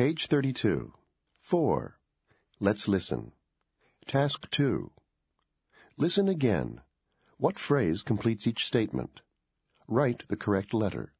Page 32. 4. Let's listen. Task 2. Listen again. What phrase completes each statement? Write the correct letter.